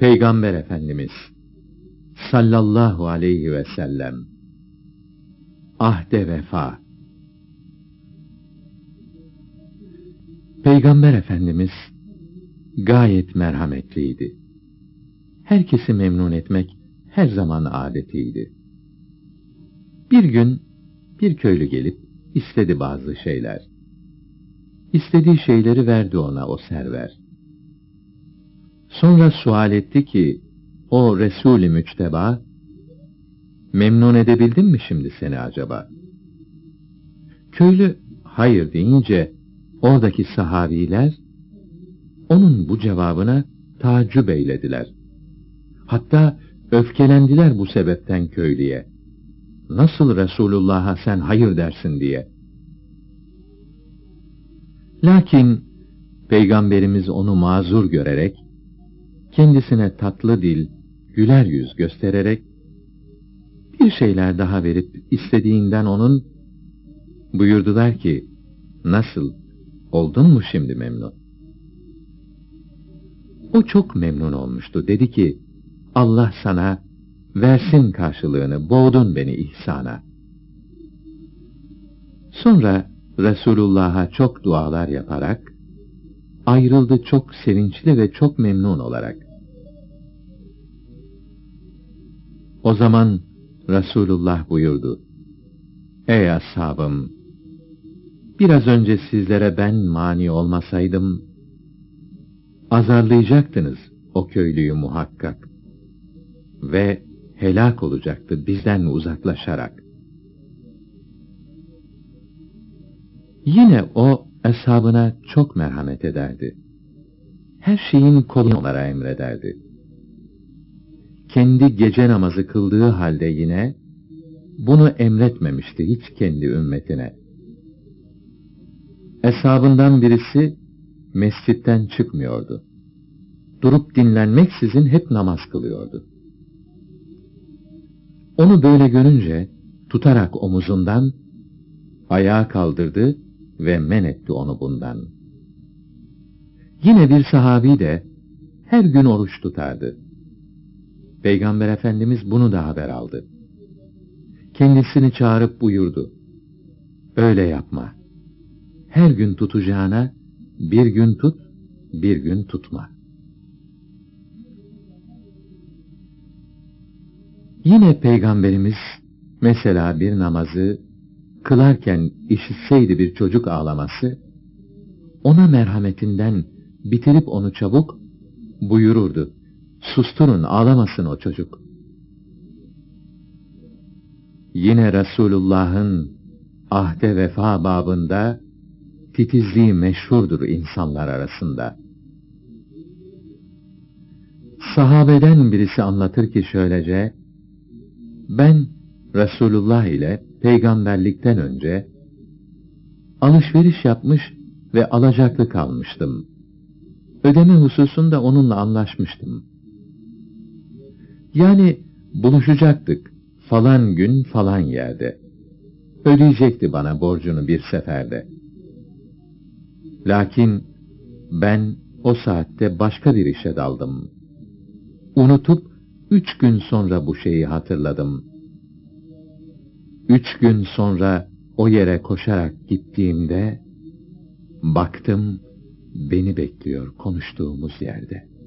Peygamber Efendimiz sallallahu aleyhi ve sellem ahde vefa Peygamber Efendimiz gayet merhametliydi. Herkesi memnun etmek her zaman adetiydi. Bir gün bir köylü gelip istedi bazı şeyler. İstediği şeyleri verdi ona o server. Sonra sual etti ki, o Resul-i Müçteba, memnun edebildim mi şimdi seni acaba? Köylü hayır deyince, oradaki sahabiler, onun bu cevabına tacip eylediler. Hatta öfkelendiler bu sebepten köylüye. Nasıl Resulullah'a sen hayır dersin diye. Lakin Peygamberimiz onu mazur görerek, kendisine tatlı dil, güler yüz göstererek, bir şeyler daha verip istediğinden onun, buyurdular ki, nasıl, oldun mu şimdi memnun? O çok memnun olmuştu, dedi ki, Allah sana versin karşılığını, boğdun beni ihsana. Sonra Resulullah'a çok dualar yaparak, ayrıldı çok sevinçli ve çok memnun olarak. O zaman Resulullah buyurdu, Ey ashabım! Biraz önce sizlere ben mani olmasaydım, azarlayacaktınız o köylüyü muhakkak ve helak olacaktı bizden uzaklaşarak. Yine o eshabına çok merhamet ederdi. Her şeyin kolunu onlara emrederdi. Kendi gece namazı kıldığı halde yine bunu emretmemişti hiç kendi ümmetine. Eshabından birisi mescitten çıkmıyordu. Durup dinlenmeksizin hep namaz kılıyordu. Onu böyle görünce tutarak omuzundan ayağa kaldırdı ve men etti onu bundan. Yine bir sahabi de her gün oruç tutardı. Peygamber Efendimiz bunu da haber aldı. Kendisini çağırıp buyurdu. Öyle yapma. Her gün tutacağına bir gün tut, bir gün tutma. Yine Peygamberimiz mesela bir namazı kılarken işitseydi bir çocuk ağlaması, ona merhametinden bitirip onu çabuk buyururdu. Susturun, ağlamasın o çocuk. Yine Resulullah'ın ahde vefa babında titizliği meşhurdur insanlar arasında. Sahabeden birisi anlatır ki şöylece, ben Resulullah ile peygamberlikten önce alışveriş yapmış ve alacaklı kalmıştım. Ödeme hususunda onunla anlaşmıştım. Yani buluşacaktık falan gün falan yerde. Ödeyecekti bana borcunu bir seferde. Lakin ben o saatte başka bir işe daldım. Unutup üç gün sonra bu şeyi hatırladım. Üç gün sonra o yere koşarak gittiğimde, baktım beni bekliyor konuştuğumuz yerde.''